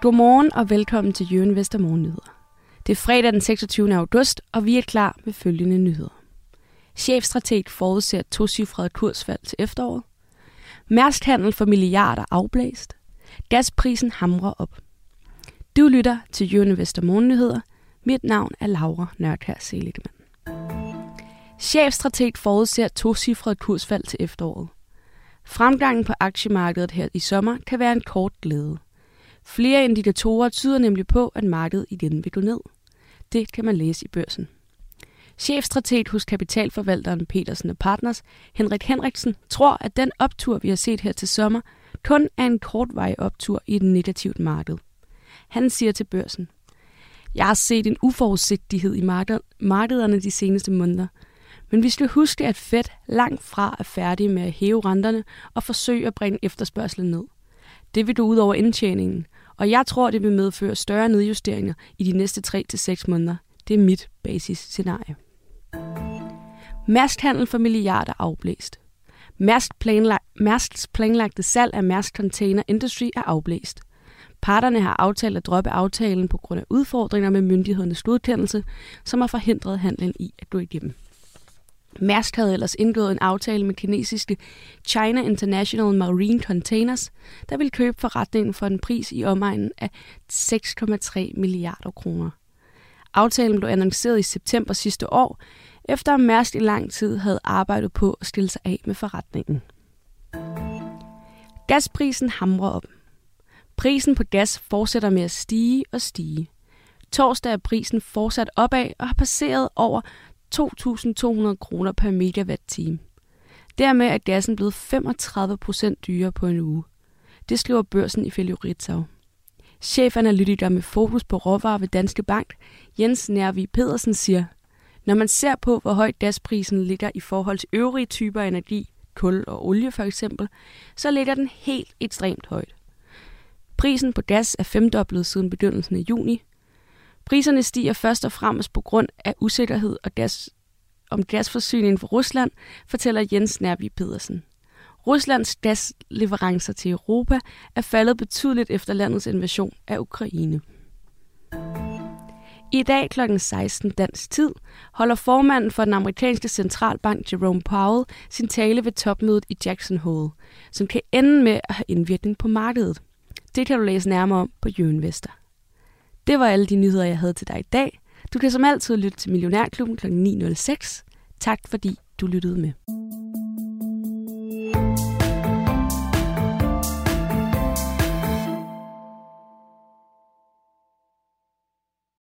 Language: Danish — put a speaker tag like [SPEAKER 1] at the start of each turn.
[SPEAKER 1] Godmorgen og velkommen til Jørgen Vestermorgen Nyheder. Det er fredag den 26. august, og vi er klar med følgende nyheder. Chefstrateg forudser tocifret kursfald til efteråret. Mærsk handel for milliarder afblæst. Gasprisen hamrer op. Du lytter til Jørgen Vestermorgen Nyheder. Mit navn er Laura Nørkær Seligman. Chefstrateg forudser tocifret kursfald til efteråret. Fremgangen på aktiemarkedet her i sommer kan være en kort glæde. Flere indikatorer tyder nemlig på, at markedet igen vil gå ned. Det kan man læse i børsen. Chefstrateg hos kapitalforvalteren Petersen Partners, Henrik Henriksen, tror, at den optur, vi har set her til sommer, kun er en kortvej optur i et negativt marked. Han siger til børsen, Jeg har set en uforudsigtighed i markederne de seneste måneder, men vi skal huske, at Fed langt fra er færdige med at hæve renterne og forsøge at bringe efterspørgselen ned. Det vil gå ud over indtjeningen, og jeg tror, det vil medføre større nedjusteringer i de næste 3-6 måneder. Det er mit basisscenarie. Mærskhandel for milliarder afblæst. Mærsk Mærsks planlagte salg af Mærsk Container Industry er afblæst. Parterne har aftalt at droppe aftalen på grund af udfordringer med myndighedernes godkendelse, som har forhindret handlen i at gå igennem. Mærsk havde ellers indgået en aftale med kinesiske China International Marine Containers, der ville købe forretningen for en pris i omegnen af 6,3 milliarder kroner. Aftalen blev annonceret i september sidste år, efter at Mærsk i lang tid havde arbejdet på at stille sig af med forretningen. Gasprisen hamrer op. Prisen på gas fortsætter med at stige og stige. Torsdag er prisen fortsat opad og har passeret over 2.200 kroner per megawatt-time. Dermed er gassen blevet 35 procent dyrere på en uge. Det skriver børsen ifølge Ritzau. Chefanalytiker med fokus på råvarer ved Danske Bank, Jens Nærvig Pedersen, siger, når man ser på, hvor højt gasprisen ligger i forhold til øvrige typer af energi, kul og olie for eksempel, så ligger den helt ekstremt højt. Prisen på gas er femdoblet siden begyndelsen af juni, Priserne stiger først og fremmest på grund af usikkerhed og gas, om gasforsyningen for Rusland, fortæller Jens Nærby Pedersen. Ruslands gasleverancer til Europa er faldet betydeligt efter landets invasion af Ukraine. I dag kl. 16 dansk tid holder formanden for den amerikanske centralbank Jerome Powell sin tale ved topmødet i Jackson Hole, som kan ende med at have indvirkning på markedet. Det kan du læse nærmere om på Jørgen Vester. Det var alle de nyheder, jeg havde til dig i dag. Du kan som altid lytte til Millionærklubben kl. 9.06. Tak fordi du lyttede med.